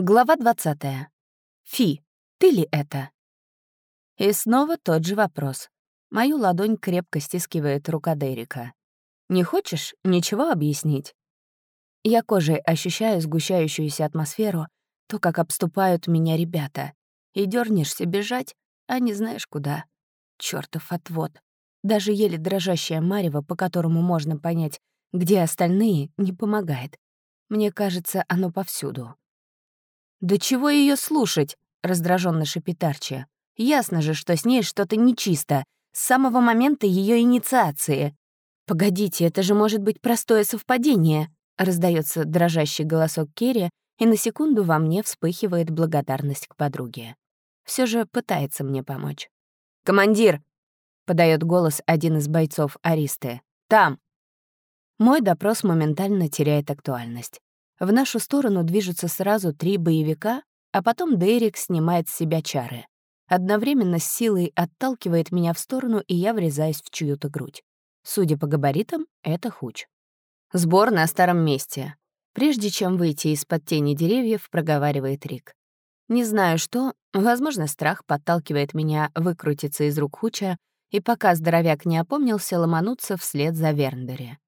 Глава 20. Фи, ты ли это? И снова тот же вопрос. Мою ладонь крепко стискивает рука Дерека. Не хочешь ничего объяснить? Я кожей ощущаю сгущающуюся атмосферу, то, как обступают меня ребята. И дернешься бежать, а не знаешь куда. Чёртов отвод. Даже еле дрожащая марево, по которому можно понять, где остальные, не помогает. Мне кажется, оно повсюду. «Да чего ее слушать?» — раздраженно шипит Арчи. «Ясно же, что с ней что-то нечисто. С самого момента ее инициации». «Погодите, это же может быть простое совпадение», — раздается дрожащий голосок Керри, и на секунду во мне вспыхивает благодарность к подруге. Все же пытается мне помочь. «Командир!» — подает голос один из бойцов Аристы. «Там!» Мой допрос моментально теряет актуальность. В нашу сторону движутся сразу три боевика, а потом Дерек снимает с себя чары. Одновременно с силой отталкивает меня в сторону, и я врезаюсь в чью-то грудь. Судя по габаритам, это хуч. Сбор на старом месте. Прежде чем выйти из-под тени деревьев, проговаривает Рик. Не знаю что, возможно, страх подталкивает меня выкрутиться из рук Хуча, и пока здоровяк не опомнился, ломануться вслед за Верндере.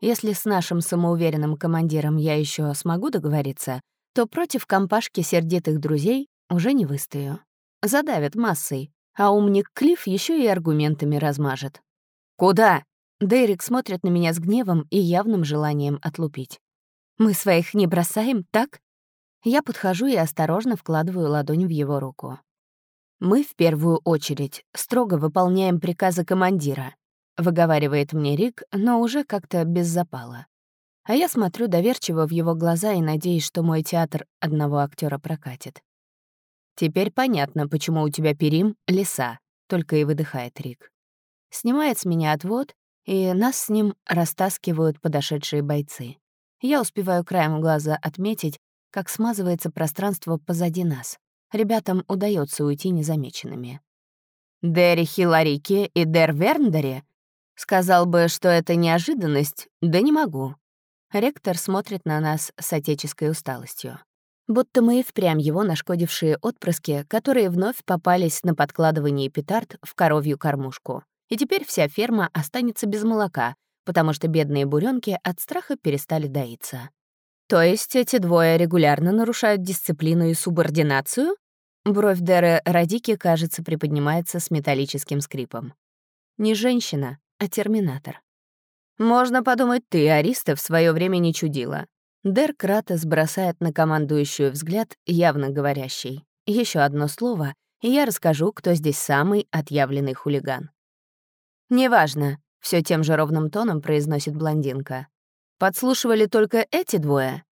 Если с нашим самоуверенным командиром я еще смогу договориться, то против компашки сердитых друзей уже не выстою. Задавят массой, а умник Клифф еще и аргументами размажет. «Куда?» Дерек смотрит на меня с гневом и явным желанием отлупить. «Мы своих не бросаем, так?» Я подхожу и осторожно вкладываю ладонь в его руку. «Мы в первую очередь строго выполняем приказы командира выговаривает мне Рик, но уже как-то без запала. А я смотрю доверчиво в его глаза и надеюсь, что мой театр одного актера прокатит. «Теперь понятно, почему у тебя перим — леса», — только и выдыхает Рик. Снимает с меня отвод, и нас с ним растаскивают подошедшие бойцы. Я успеваю краем глаза отметить, как смазывается пространство позади нас. Ребятам удается уйти незамеченными. «Дерри Хиларике и Дер Верндере Сказал бы, что это неожиданность, да не могу. Ректор смотрит на нас с отеческой усталостью. Будто мы и впрямь его нашкодившие отпрыски, которые вновь попались на подкладывание петард в коровью кормушку. И теперь вся ферма останется без молока, потому что бедные буренки от страха перестали доиться. То есть эти двое регулярно нарушают дисциплину и субординацию? Бровь Деры Радики, кажется, приподнимается с металлическим скрипом. Не женщина, а терминатор. Можно подумать, ты, Ариста, в свое время не чудила. Дер Кратос бросает на командующую взгляд, явно говорящий. Еще одно слово, и я расскажу, кто здесь самый отъявленный хулиган. «Неважно», — все тем же ровным тоном произносит блондинка. «Подслушивали только эти двое?»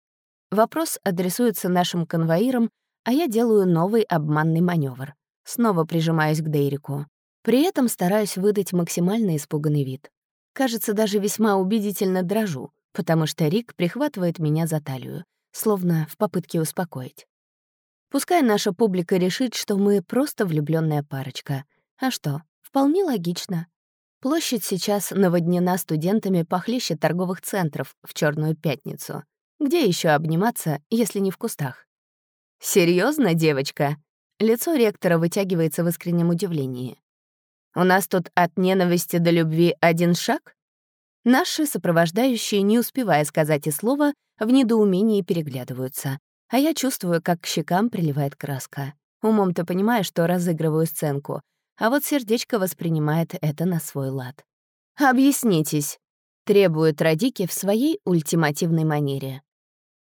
Вопрос адресуется нашим конвоирам, а я делаю новый обманный маневр. Снова прижимаюсь к Дейрику. При этом стараюсь выдать максимально испуганный вид. Кажется, даже весьма убедительно дрожу, потому что Рик прихватывает меня за талию, словно в попытке успокоить. Пускай наша публика решит, что мы просто влюбленная парочка. А что, вполне логично. Площадь сейчас наводнена студентами похлеще торговых центров в Черную пятницу. Где еще обниматься, если не в кустах? Серьезно, девочка? Лицо ректора вытягивается в искреннем удивлении. У нас тут от ненависти до любви один шаг? Наши сопровождающие, не успевая сказать и слова, в недоумении переглядываются. А я чувствую, как к щекам приливает краска. Умом-то понимаю, что разыгрываю сценку, а вот сердечко воспринимает это на свой лад. «Объяснитесь», — требует Радики в своей ультимативной манере.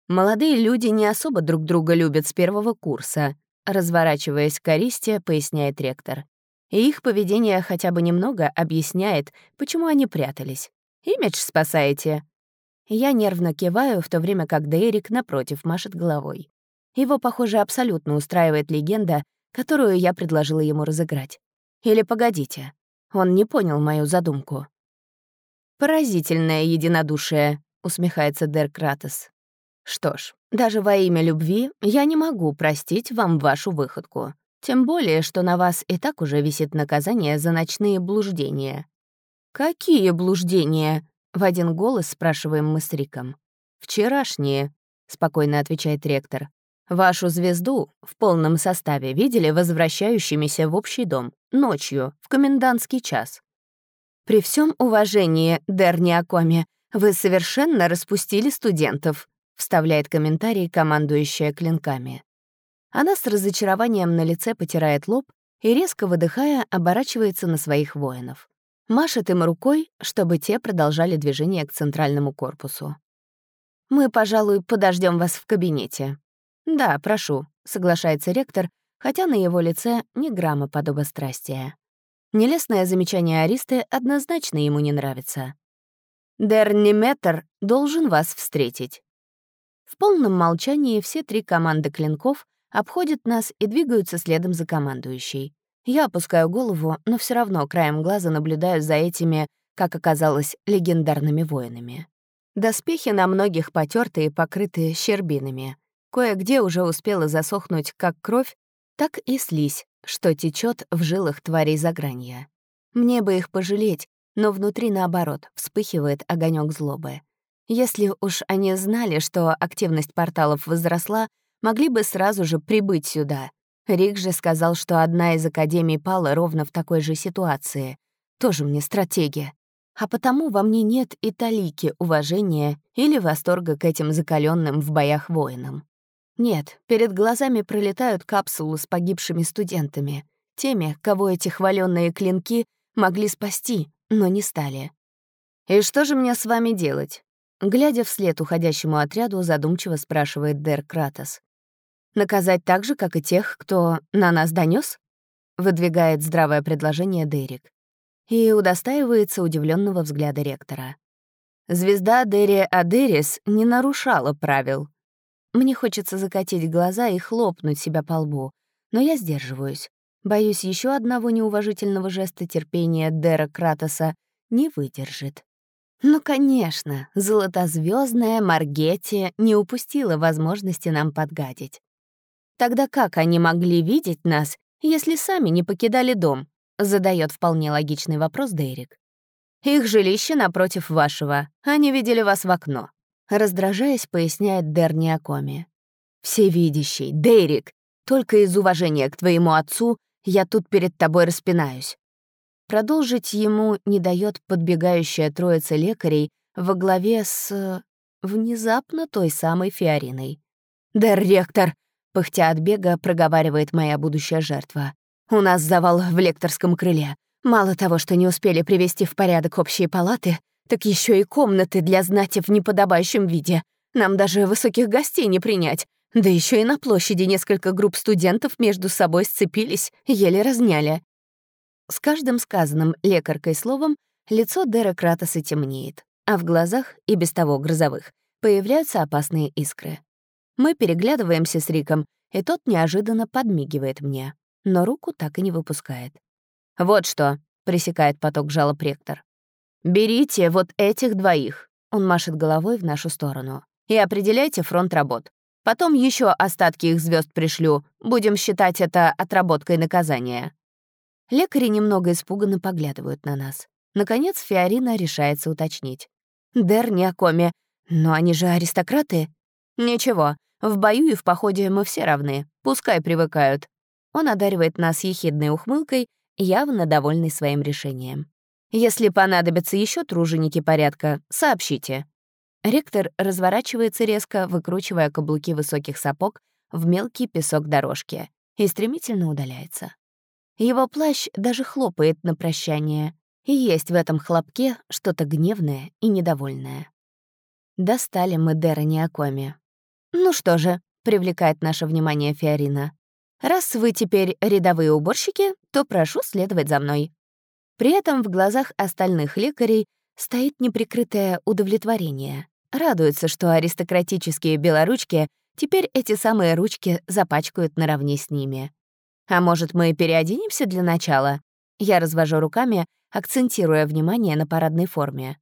«Молодые люди не особо друг друга любят с первого курса», разворачиваясь к Аристе, поясняет ректор и их поведение хотя бы немного объясняет, почему они прятались. Имидж спасаете. Я нервно киваю, в то время как Дейрик, напротив, машет головой. Его, похоже, абсолютно устраивает легенда, которую я предложила ему разыграть. Или погодите, он не понял мою задумку. «Поразительное единодушие», — усмехается Дер Кратос. «Что ж, даже во имя любви я не могу простить вам вашу выходку. Тем более, что на вас и так уже висит наказание за ночные блуждения». «Какие блуждения?» — в один голос спрашиваем мы с Риком. «Вчерашние», — спокойно отвечает ректор. Вашу звезду в полном составе видели возвращающимися в общий дом ночью, в комендантский час. При всем уважении, Дерни Акоми, вы совершенно распустили студентов, вставляет комментарий командующая клинками. Она с разочарованием на лице потирает лоб и, резко выдыхая, оборачивается на своих воинов. Машет им рукой, чтобы те продолжали движение к центральному корпусу. «Мы, пожалуй, подождем вас в кабинете», «Да, прошу», — соглашается ректор, хотя на его лице ни грамма подобострастия. Нелестное замечание Аристы однозначно ему не нравится. «Дерниметр должен вас встретить». В полном молчании все три команды клинков обходят нас и двигаются следом за командующей. Я опускаю голову, но все равно краем глаза наблюдаю за этими, как оказалось, легендарными воинами. Доспехи на многих потертые, покрытые щербинами. Кое-где уже успела засохнуть как кровь, так и слизь, что течет в жилах тварей загранья. Мне бы их пожалеть, но внутри, наоборот, вспыхивает огонек злобы. Если уж они знали, что активность порталов возросла, могли бы сразу же прибыть сюда. Рик же сказал, что одна из академий пала ровно в такой же ситуации. Тоже мне стратегия. А потому во мне нет и талики уважения или восторга к этим закаленным в боях воинам. Нет, перед глазами пролетают капсулы с погибшими студентами, теми, кого эти хваленные клинки могли спасти, но не стали. «И что же мне с вами делать?» Глядя вслед уходящему отряду, задумчиво спрашивает Дер Кратос. «Наказать так же, как и тех, кто на нас донес? выдвигает здравое предложение Дерек. И удостаивается удивленного взгляда ректора. Звезда Дерри Адерис не нарушала правил, мне хочется закатить глаза и хлопнуть себя по лбу, но я сдерживаюсь. Боюсь, еще одного неуважительного жеста терпения Дера Кратоса не выдержит. Ну, конечно, золотозвездная Маргетти не упустила возможности нам подгадить. Тогда как они могли видеть нас, если сами не покидали дом? Задает вполне логичный вопрос Дейрик. Их жилище напротив вашего. Они видели вас в окно. Раздражаясь, поясняет Дерни Акоми. «Всевидящий, Дейрик, только из уважения к твоему отцу я тут перед тобой распинаюсь». Продолжить ему не дает подбегающая троица лекарей во главе с... внезапно той самой Фиориной. «Дер ректор!» — пыхтя от бега, проговаривает моя будущая жертва. «У нас завал в лекторском крыле. Мало того, что не успели привести в порядок общие палаты, так еще и комнаты для знати в неподобающем виде. Нам даже высоких гостей не принять. Да еще и на площади несколько групп студентов между собой сцепились, еле разняли. С каждым сказанным лекаркой словом лицо Дера Кратоса темнеет, а в глазах, и без того грозовых, появляются опасные искры. Мы переглядываемся с Риком, и тот неожиданно подмигивает мне, но руку так и не выпускает. «Вот что», — пресекает поток жалоб ректор. «Берите вот этих двоих», — он машет головой в нашу сторону, «и определяйте фронт работ. Потом еще остатки их звезд пришлю, будем считать это отработкой наказания». Лекари немного испуганно поглядывают на нас. Наконец Фиорина решается уточнить. «Дер Ниакоми, но они же аристократы». «Ничего, в бою и в походе мы все равны, пускай привыкают». Он одаривает нас ехидной ухмылкой, явно довольный своим решением. Если понадобятся еще труженики порядка, сообщите». Ректор разворачивается резко, выкручивая каблуки высоких сапог в мелкий песок дорожки и стремительно удаляется. Его плащ даже хлопает на прощание, и есть в этом хлопке что-то гневное и недовольное. Достали мы Дэра Неокоми. «Ну что же», — привлекает наше внимание Фиорина, «раз вы теперь рядовые уборщики, то прошу следовать за мной». При этом в глазах остальных лекарей стоит неприкрытое удовлетворение. Радуется, что аристократические белоручки теперь эти самые ручки запачкают наравне с ними. А может, мы переоденемся для начала? Я развожу руками, акцентируя внимание на парадной форме.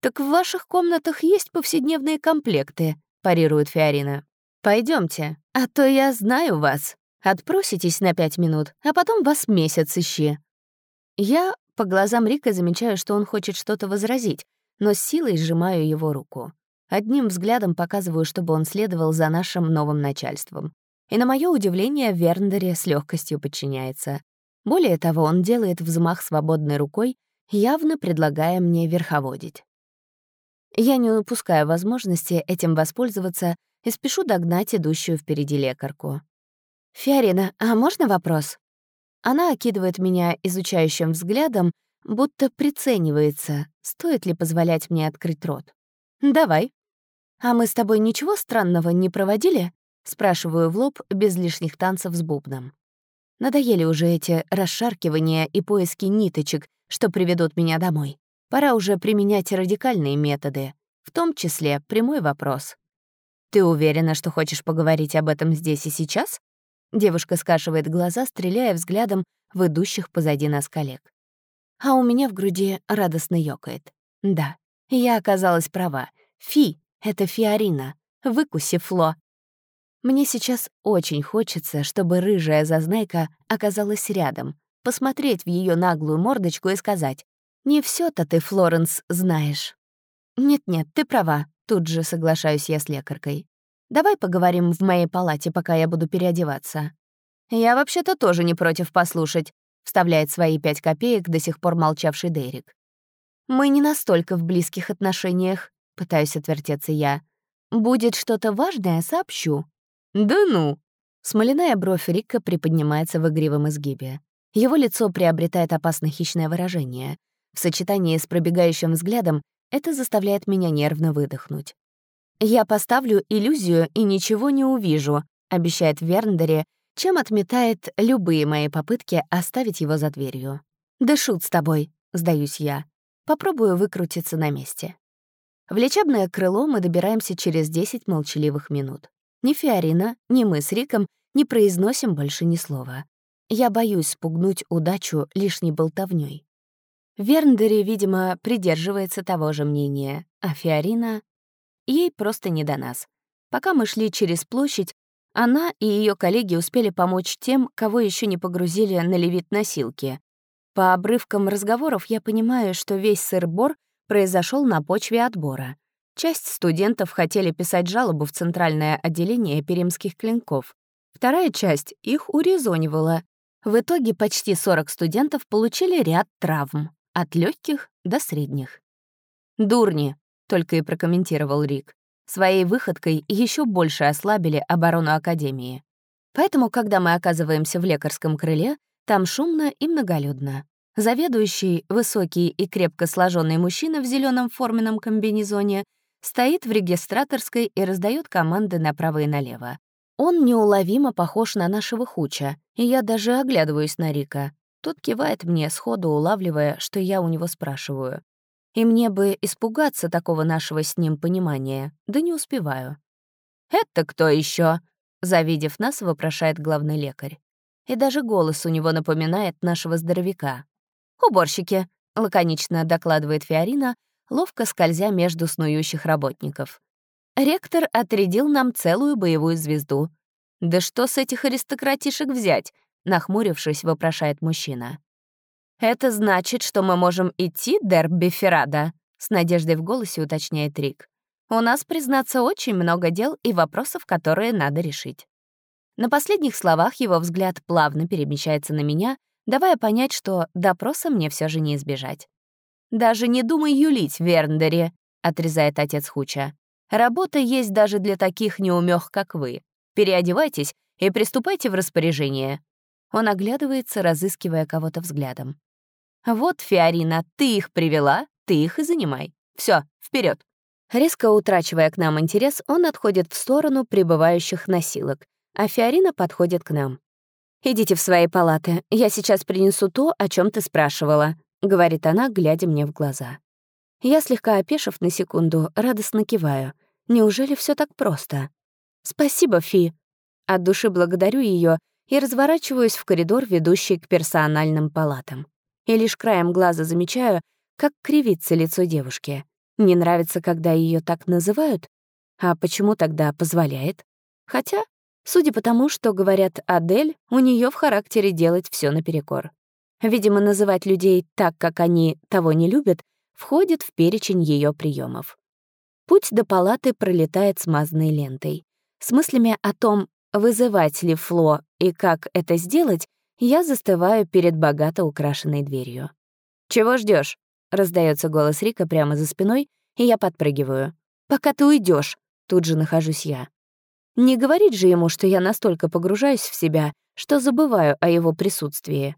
«Так в ваших комнатах есть повседневные комплекты», — парирует Фиорина. Пойдемте, а то я знаю вас. Отпроситесь на пять минут, а потом вас месяц ищи». Я по глазам Рика замечаю, что он хочет что-то возразить, но с силой сжимаю его руку. Одним взглядом показываю, чтобы он следовал за нашим новым начальством. И на мое удивление Верндере с легкостью подчиняется. Более того, он делает взмах свободной рукой, явно предлагая мне верховодить. Я не упускаю возможности этим воспользоваться и спешу догнать идущую впереди лекарку. «Фиорина, а можно вопрос?» Она окидывает меня изучающим взглядом, будто приценивается, стоит ли позволять мне открыть рот. «Давай». «А мы с тобой ничего странного не проводили?» — спрашиваю в лоб без лишних танцев с бубном. Надоели уже эти расшаркивания и поиски ниточек, что приведут меня домой. Пора уже применять радикальные методы, в том числе прямой вопрос. «Ты уверена, что хочешь поговорить об этом здесь и сейчас?» Девушка скашивает глаза, стреляя взглядом в идущих позади нас коллег. А у меня в груди радостно ёкает. Да, я оказалась права. Фи — это Фиорина. Выкуси, Фло. Мне сейчас очень хочется, чтобы рыжая зазнайка оказалась рядом, посмотреть в ее наглую мордочку и сказать «Не все то ты, Флоренс, знаешь». «Нет-нет, ты права», — тут же соглашаюсь я с лекаркой. Давай поговорим в моей палате, пока я буду переодеваться». «Я вообще-то тоже не против послушать», — вставляет свои пять копеек до сих пор молчавший Дейрик. «Мы не настолько в близких отношениях», — пытаюсь отвертеться я. «Будет что-то важное, сообщу». «Да ну!» Смоляная бровь Рика приподнимается в игривом изгибе. Его лицо приобретает опасно хищное выражение. В сочетании с пробегающим взглядом это заставляет меня нервно выдохнуть. «Я поставлю иллюзию и ничего не увижу», — обещает Верндере, чем отметает любые мои попытки оставить его за дверью. «Да шут с тобой», — сдаюсь я. Попробую выкрутиться на месте. В лечебное крыло мы добираемся через 10 молчаливых минут. Ни Фиорина, ни мы с Риком не произносим больше ни слова. Я боюсь спугнуть удачу лишней болтовнёй. Верндери, видимо, придерживается того же мнения, а Фиорина Ей просто не до нас. Пока мы шли через площадь, она и ее коллеги успели помочь тем, кого еще не погрузили на левит-носилки. По обрывкам разговоров я понимаю, что весь сыр-бор произошел на почве отбора. Часть студентов хотели писать жалобу в Центральное отделение перимских клинков. Вторая часть их урезонивала. В итоге почти 40 студентов получили ряд травм, от легких до средних. «Дурни», только и прокомментировал Рик. Своей выходкой еще больше ослабили оборону Академии. Поэтому, когда мы оказываемся в лекарском крыле, там шумно и многолюдно. Заведующий, высокий и крепко сложенный мужчина в зеленом форменном комбинезоне стоит в регистраторской и раздает команды направо и налево. Он неуловимо похож на нашего хуча, и я даже оглядываюсь на Рика. Тот кивает мне, сходу улавливая, что я у него спрашиваю. И мне бы испугаться такого нашего с ним понимания, да не успеваю. «Это кто еще? завидев нас, вопрошает главный лекарь. И даже голос у него напоминает нашего здоровяка. «Уборщики», — лаконично докладывает Фиорина, ловко скользя между снующих работников. «Ректор отрядил нам целую боевую звезду. Да что с этих аристократишек взять?» — нахмурившись, вопрошает мужчина. «Это значит, что мы можем идти, Дерби Феррада?» — с надеждой в голосе уточняет Рик. «У нас, признаться, очень много дел и вопросов, которые надо решить». На последних словах его взгляд плавно перемещается на меня, давая понять, что допроса мне все же не избежать. «Даже не думай юлить, Верндере», — отрезает отец Хуча. «Работа есть даже для таких неумех, как вы. Переодевайтесь и приступайте в распоряжение». Он оглядывается, разыскивая кого-то взглядом. «Вот, Фиорина, ты их привела, ты их и занимай. Все, вперед. Резко утрачивая к нам интерес, он отходит в сторону прибывающих носилок, а Фиорина подходит к нам. «Идите в свои палаты, я сейчас принесу то, о чем ты спрашивала», — говорит она, глядя мне в глаза. Я, слегка опешив на секунду, радостно киваю. Неужели все так просто? «Спасибо, Фи». От души благодарю ее и разворачиваюсь в коридор, ведущий к персональным палатам и лишь краем глаза замечаю, как кривится лицо девушки. Не нравится, когда ее так называют? А почему тогда позволяет? Хотя, судя по тому, что говорят Адель, у нее в характере делать все наперекор. Видимо, называть людей так, как они того не любят, входит в перечень ее приемов. Путь до палаты пролетает смазанной лентой. С мыслями о том, вызывать ли Фло и как это сделать, я застываю перед богато украшенной дверью. «Чего ждешь? раздается голос Рика прямо за спиной, и я подпрыгиваю. «Пока ты уйдешь, тут же нахожусь я. Не говорить же ему, что я настолько погружаюсь в себя, что забываю о его присутствии.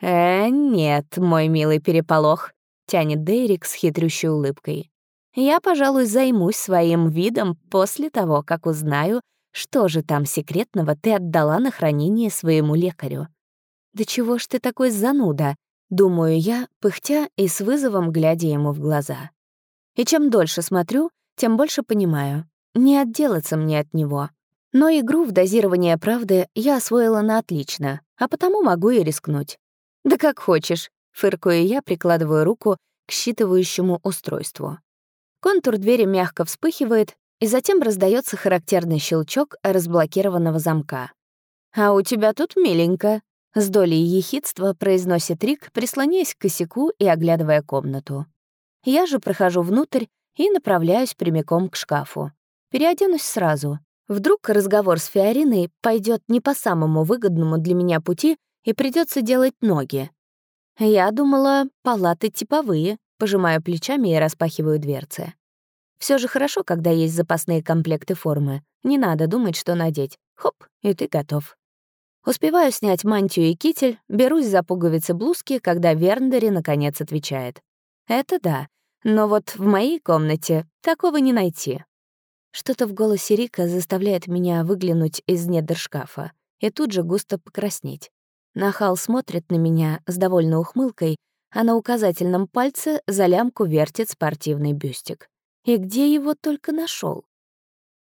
«Э, нет, мой милый переполох», — тянет Дейрик с хитрющей улыбкой. «Я, пожалуй, займусь своим видом после того, как узнаю, что же там секретного ты отдала на хранение своему лекарю. Да чего ж ты такой зануда?» — думаю я, пыхтя и с вызовом глядя ему в глаза. И чем дольше смотрю, тем больше понимаю. Не отделаться мне от него. Но игру в дозирование правды я освоила на отлично, а потому могу и рискнуть. «Да как хочешь», — фыркаю я, прикладываю руку к считывающему устройству. Контур двери мягко вспыхивает, и затем раздается характерный щелчок разблокированного замка. «А у тебя тут миленько», — с долей ехидства произносит Рик, прислоняясь к косяку и оглядывая комнату. Я же прохожу внутрь и направляюсь прямиком к шкафу. Переоденусь сразу. Вдруг разговор с Фиориной пойдет не по самому выгодному для меня пути, и придется делать ноги. Я думала, палаты типовые, пожимаю плечами и распахиваю дверцы. Все же хорошо, когда есть запасные комплекты формы. Не надо думать, что надеть. Хоп, и ты готов. Успеваю снять мантию и китель, берусь за пуговицы блузки, когда Верндери наконец отвечает. Это да, но вот в моей комнате такого не найти. Что-то в голосе Рика заставляет меня выглянуть из недр шкафа и тут же густо покраснеть. Нахал смотрит на меня с довольной ухмылкой, а на указательном пальце за лямку вертит спортивный бюстик. И где его только нашел?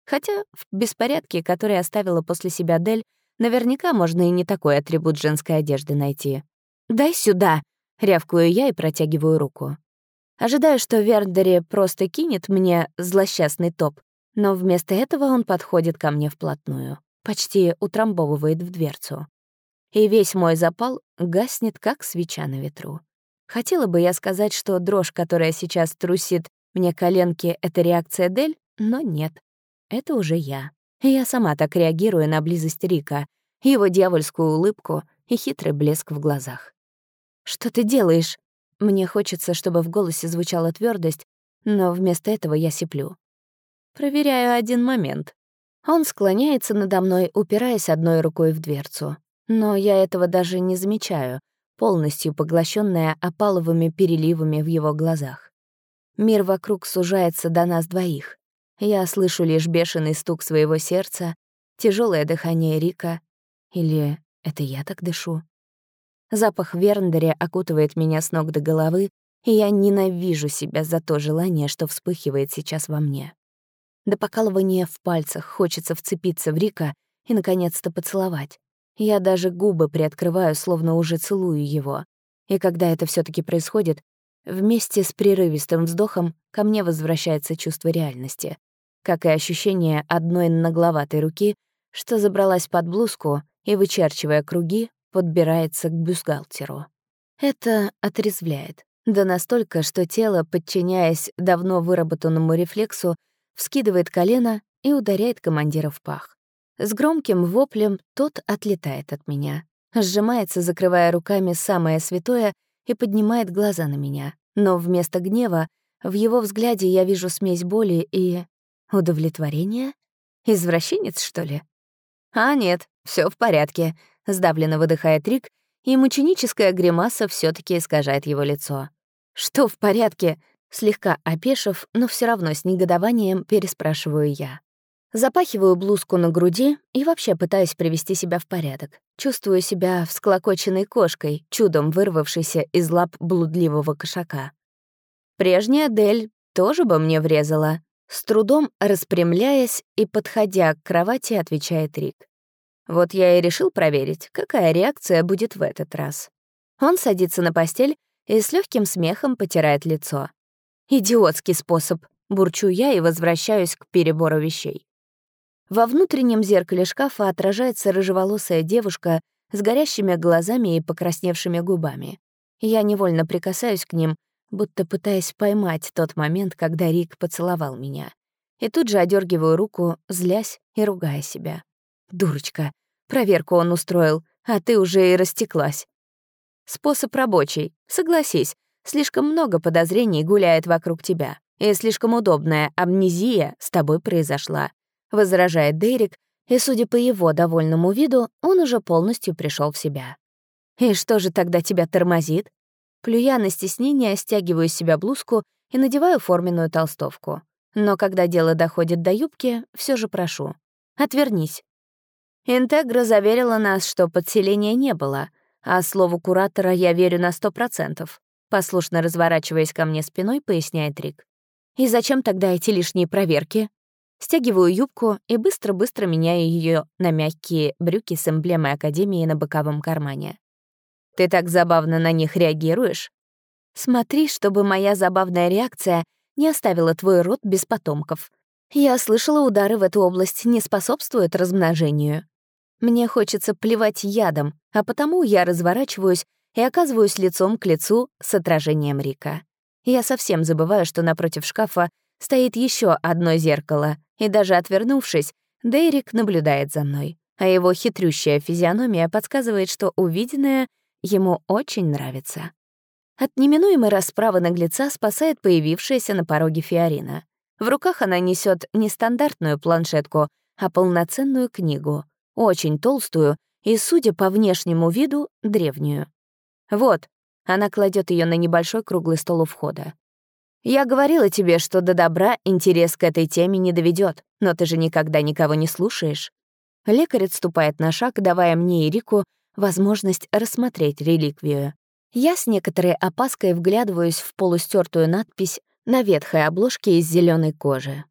Хотя в беспорядке, который оставила после себя Дель, наверняка можно и не такой атрибут женской одежды найти. «Дай сюда!» — рявкую я и протягиваю руку. Ожидаю, что Вердери просто кинет мне злосчастный топ, но вместо этого он подходит ко мне вплотную, почти утрамбовывает в дверцу. И весь мой запал гаснет, как свеча на ветру. Хотела бы я сказать, что дрожь, которая сейчас трусит мне коленки, — это реакция Дель, но нет. Это уже я. Я сама так реагирую на близость Рика, его дьявольскую улыбку и хитрый блеск в глазах. «Что ты делаешь?» Мне хочется, чтобы в голосе звучала твердость, но вместо этого я сиплю. Проверяю один момент. Он склоняется надо мной, упираясь одной рукой в дверцу. Но я этого даже не замечаю, полностью поглощенная опаловыми переливами в его глазах. Мир вокруг сужается до нас двоих. Я слышу лишь бешеный стук своего сердца, тяжелое дыхание Рика. Или это я так дышу? Запах Верндеря окутывает меня с ног до головы, и я ненавижу себя за то желание, что вспыхивает сейчас во мне. До покалывания в пальцах хочется вцепиться в Рика и, наконец-то, поцеловать. Я даже губы приоткрываю, словно уже целую его. И когда это все таки происходит, вместе с прерывистым вздохом ко мне возвращается чувство реальности, как и ощущение одной нагловатой руки, что забралась под блузку и, вычерчивая круги, подбирается к бюстгальтеру. Это отрезвляет. Да настолько, что тело, подчиняясь давно выработанному рефлексу, вскидывает колено и ударяет командира в пах. С громким воплем тот отлетает от меня, сжимается, закрывая руками самое святое, и поднимает глаза на меня. Но вместо гнева в его взгляде я вижу смесь боли и... удовлетворения? Извращенец, что ли? А нет, все в порядке. — сдавленно выдыхает Рик, и мученическая гримаса все таки искажает его лицо. «Что в порядке?» Слегка опешив, но все равно с негодованием переспрашиваю я. Запахиваю блузку на груди и вообще пытаюсь привести себя в порядок. Чувствую себя всклокоченной кошкой, чудом вырвавшейся из лап блудливого кошака. Прежняя Дель тоже бы мне врезала. С трудом распрямляясь и подходя к кровати, отвечает Рик. Вот я и решил проверить, какая реакция будет в этот раз. Он садится на постель и с легким смехом потирает лицо. Идиотский способ, бурчу я и возвращаюсь к перебору вещей. Во внутреннем зеркале шкафа отражается рыжеволосая девушка с горящими глазами и покрасневшими губами. Я невольно прикасаюсь к ним, будто пытаясь поймать тот момент, когда Рик поцеловал меня. И тут же одергиваю руку, злясь и ругая себя. Дурочка, проверку он устроил, а ты уже и растеклась. Способ рабочий, согласись, слишком много подозрений гуляет вокруг тебя, и слишком удобная амнезия с тобой произошла, возражает Дерек, и, судя по его довольному виду, он уже полностью пришел в себя. «И что же тогда тебя тормозит?» Плюя на стеснение, стягиваю с себя блузку и надеваю форменную толстовку. Но когда дело доходит до юбки, все же прошу. «Отвернись». Интегра заверила нас, что подселения не было, а слову куратора я верю на сто процентов. Послушно разворачиваясь ко мне спиной, поясняет Рик. «И зачем тогда эти лишние проверки?» Стягиваю юбку и быстро-быстро меняю ее на мягкие брюки с эмблемой Академии на боковом кармане. «Ты так забавно на них реагируешь?» «Смотри, чтобы моя забавная реакция не оставила твой род без потомков. Я слышала, удары в эту область не способствуют размножению. Мне хочется плевать ядом, а потому я разворачиваюсь и оказываюсь лицом к лицу с отражением Рика. Я совсем забываю, что напротив шкафа стоит еще одно зеркало, и даже отвернувшись, Дейрик наблюдает за мной, а его хитрющая физиономия подсказывает, что увиденное ему очень нравится. От неминуемой расправы наглеца спасает появившаяся на пороге Фиорина. В руках она несет не стандартную планшетку, а полноценную книгу, очень толстую и, судя по внешнему виду, древнюю. Вот, она кладет ее на небольшой круглый стол у входа. «Я говорила тебе, что до добра интерес к этой теме не доведет, но ты же никогда никого не слушаешь». Лекарь отступает на шаг, давая мне и Рику возможность рассмотреть реликвию. Я с некоторой опаской вглядываюсь в полустертую надпись на ветхой обложке из зеленой кожи.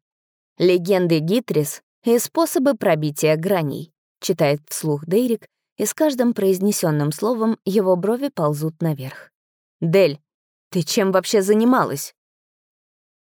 «Легенды Гитрис и способы пробития граней», читает вслух Дейрик, и с каждым произнесенным словом его брови ползут наверх. «Дель, ты чем вообще занималась?»